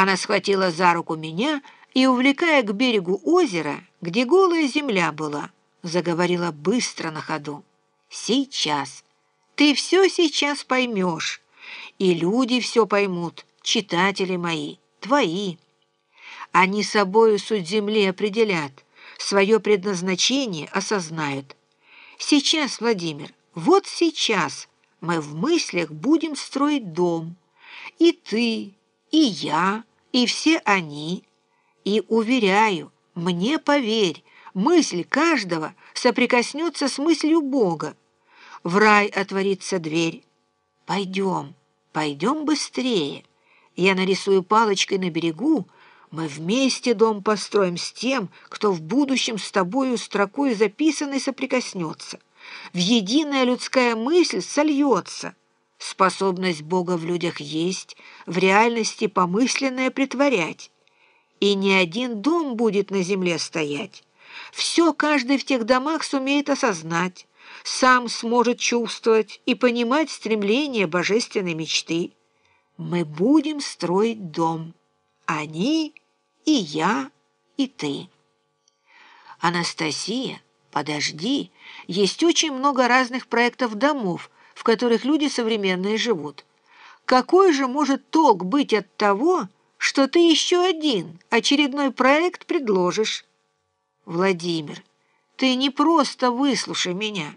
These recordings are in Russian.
Она схватила за руку меня и, увлекая к берегу озера, где голая земля была, заговорила быстро на ходу. «Сейчас. Ты все сейчас поймешь. И люди все поймут, читатели мои, твои. Они собою суть земли определят, свое предназначение осознают. Сейчас, Владимир, вот сейчас мы в мыслях будем строить дом. И ты, и я, и все они. И, уверяю, мне поверь, мысль каждого соприкоснется с мыслью Бога. В рай отворится дверь. Пойдем, пойдем быстрее. Я нарисую палочкой на берегу, мы вместе дом построим с тем, кто в будущем с тобою строкой записанной соприкоснется. В единая людская мысль сольется. Способность Бога в людях есть, в реальности помысленное притворять. И ни один дом будет на земле стоять. Все каждый в тех домах сумеет осознать, сам сможет чувствовать и понимать стремление божественной мечты. Мы будем строить дом. Они и я, и ты. Анастасия, подожди, есть очень много разных проектов домов, в которых люди современные живут. Какой же может толк быть от того, что ты еще один очередной проект предложишь? Владимир, ты не просто выслушай меня.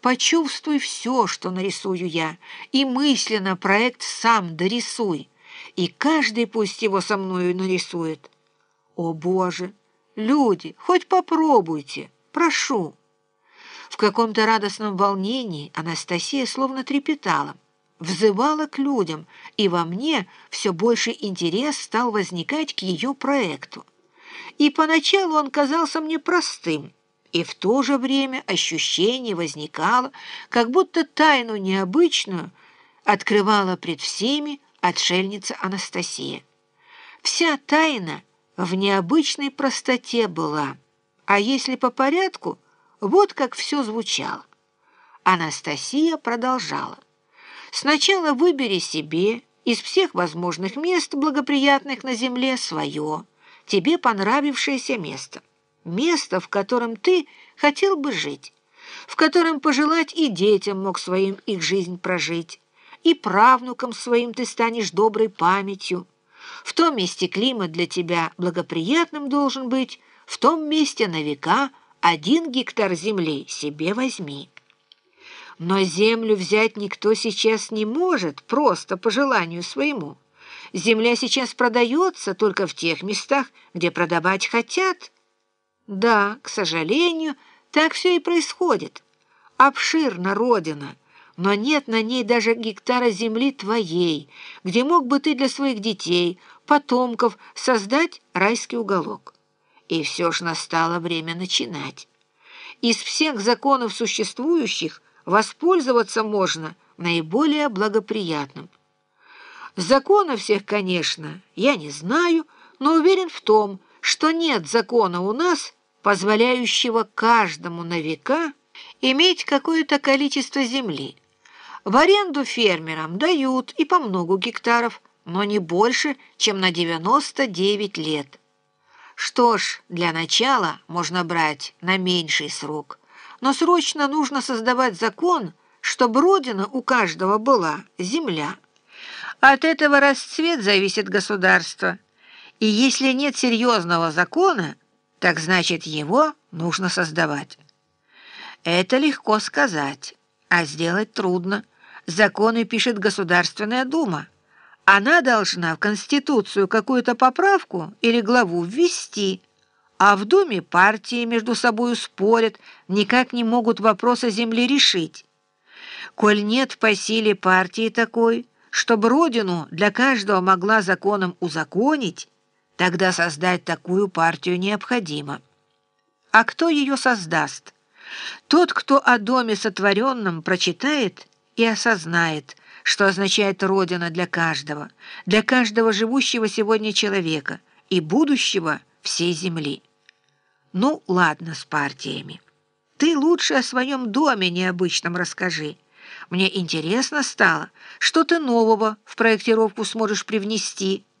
Почувствуй все, что нарисую я, и мысленно проект сам дорисуй, и каждый пусть его со мною нарисует. О, Боже! Люди, хоть попробуйте, прошу. В каком-то радостном волнении Анастасия словно трепетала, взывала к людям, и во мне все больше интерес стал возникать к ее проекту. И поначалу он казался мне простым, и в то же время ощущение возникало, как будто тайну необычную открывала пред всеми отшельница Анастасия. Вся тайна в необычной простоте была, а если по порядку, вот как все звучало. Анастасия продолжала. «Сначала выбери себе из всех возможных мест, благоприятных на земле, свое, тебе понравившееся место, место, в котором ты хотел бы жить, в котором пожелать и детям мог своим их жизнь прожить, и правнукам своим ты станешь доброй памятью. В том месте климат для тебя благоприятным должен быть, в том месте на века один гектар земли себе возьми. Но землю взять никто сейчас не может, просто по желанию своему. Земля сейчас продается только в тех местах, где продавать хотят. Да, к сожалению, так все и происходит. Обширна родина — но нет на ней даже гектара земли твоей, где мог бы ты для своих детей, потомков, создать райский уголок. И все ж настало время начинать. Из всех законов существующих воспользоваться можно наиболее благоприятным. Законов всех, конечно, я не знаю, но уверен в том, что нет закона у нас, позволяющего каждому на века иметь какое-то количество земли, в аренду фермерам дают и по много гектаров, но не больше, чем на 99 лет. Что ж, для начала можно брать на меньший срок, но срочно нужно создавать закон, чтобы родина у каждого была земля. От этого расцвет зависит государство. И если нет серьезного закона, так значит его нужно создавать. Это легко сказать, а сделать трудно. Законы пишет Государственная Дума. Она должна в Конституцию какую-то поправку или главу ввести, а в Думе партии между собою спорят, никак не могут вопроса земли решить. Коль нет по силе партии такой, чтобы родину для каждого могла законом узаконить, тогда создать такую партию необходимо. А кто ее создаст? Тот, кто о доме сотворенном прочитает и осознает, что означает Родина для каждого, для каждого живущего сегодня человека и будущего всей земли. Ну, ладно с партиями. Ты лучше о своем доме необычном расскажи. Мне интересно стало, что ты нового в проектировку сможешь привнести –